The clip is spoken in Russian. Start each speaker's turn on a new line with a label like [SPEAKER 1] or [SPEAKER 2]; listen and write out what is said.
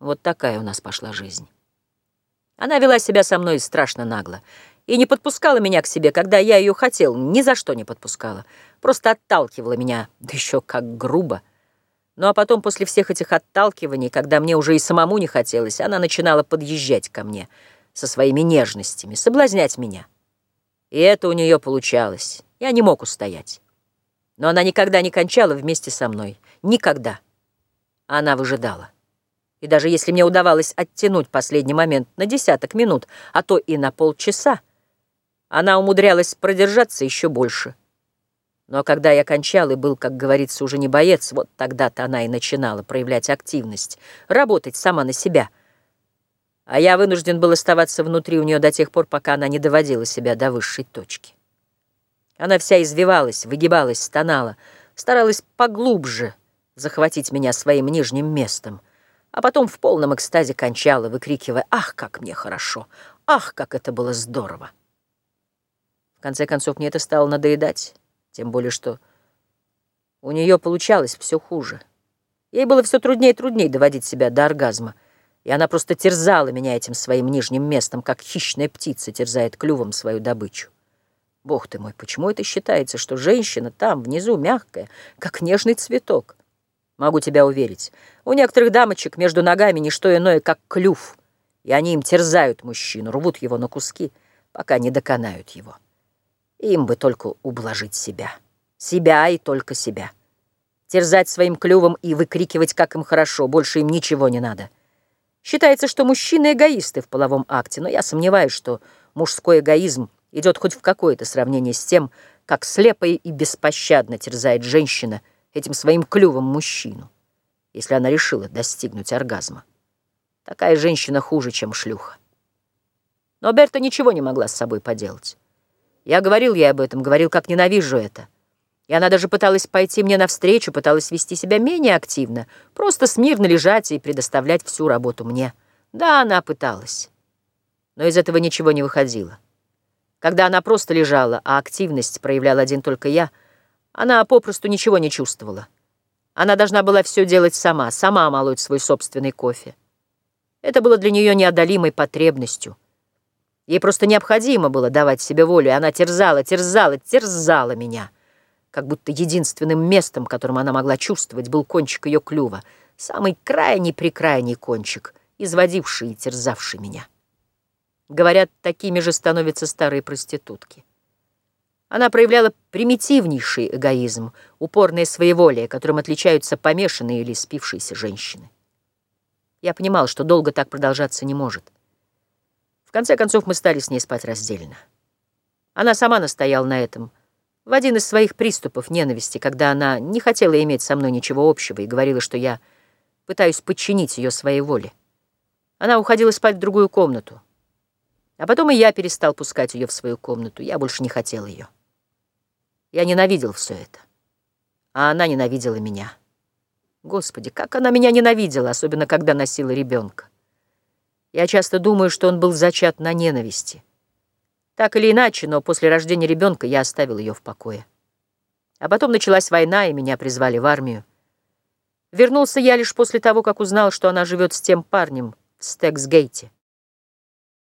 [SPEAKER 1] Вот такая у нас пошла жизнь. Она вела себя со мной страшно нагло и не подпускала меня к себе, когда я ее хотел, ни за что не подпускала. Просто отталкивала меня, да еще как грубо. Ну а потом, после всех этих отталкиваний, когда мне уже и самому не хотелось, она начинала подъезжать ко мне со своими нежностями, соблазнять меня. И это у нее получалось. Я не мог устоять. Но она никогда не кончала вместе со мной. Никогда. Она выжидала. И даже если мне удавалось оттянуть последний момент на десяток минут, а то и на полчаса, она умудрялась продержаться еще больше. Но когда я кончал и был, как говорится, уже не боец, вот тогда-то она и начинала проявлять активность, работать сама на себя. А я вынужден был оставаться внутри у нее до тех пор, пока она не доводила себя до высшей точки. Она вся извивалась, выгибалась, стонала, старалась поглубже захватить меня своим нижним местом — а потом в полном экстазе кончала, выкрикивая «Ах, как мне хорошо! Ах, как это было здорово!» В конце концов, мне это стало надоедать, тем более что у нее получалось все хуже. Ей было все труднее и труднее доводить себя до оргазма, и она просто терзала меня этим своим нижним местом, как хищная птица терзает клювом свою добычу. Бог ты мой, почему это считается, что женщина там, внизу, мягкая, как нежный цветок? Могу тебя уверить, у некоторых дамочек между ногами не что иное, как клюв, и они им терзают мужчину, рвут его на куски, пока не доконают его. Им бы только ублажить себя. Себя и только себя. Терзать своим клювом и выкрикивать, как им хорошо, больше им ничего не надо. Считается, что мужчины эгоисты в половом акте, но я сомневаюсь, что мужской эгоизм идет хоть в какое-то сравнение с тем, как слепо и беспощадно терзает женщина – этим своим клювом мужчину, если она решила достигнуть оргазма. Такая женщина хуже, чем шлюха. Но Берта ничего не могла с собой поделать. Я говорил ей об этом, говорил, как ненавижу это. И она даже пыталась пойти мне навстречу, пыталась вести себя менее активно, просто смирно лежать и предоставлять всю работу мне. Да, она пыталась. Но из этого ничего не выходило. Когда она просто лежала, а активность проявлял один только я — она попросту ничего не чувствовала. Она должна была все делать сама, сама молоть свой собственный кофе. Это было для нее неодолимой потребностью. Ей просто необходимо было давать себе волю, и она терзала, терзала, терзала меня. Как будто единственным местом, которым она могла чувствовать, был кончик ее клюва, самый крайний-прекрайний кончик, изводивший и терзавший меня. Говорят, такими же становятся старые проститутки. Она проявляла примитивнейший эгоизм, упорное своеволие, которым отличаются помешанные или спившиеся женщины. Я понимал, что долго так продолжаться не может. В конце концов, мы стали с ней спать раздельно. Она сама настояла на этом в один из своих приступов ненависти, когда она не хотела иметь со мной ничего общего и говорила, что я пытаюсь подчинить ее своей воле. Она уходила спать в другую комнату. А потом и я перестал пускать ее в свою комнату. Я больше не хотел ее. Я ненавидел все это. А она ненавидела меня. Господи, как она меня ненавидела, особенно когда носила ребенка. Я часто думаю, что он был зачат на ненависти. Так или иначе, но после рождения ребенка я оставил ее в покое. А потом началась война, и меня призвали в армию. Вернулся я лишь после того, как узнал, что она живет с тем парнем в Стексгейте.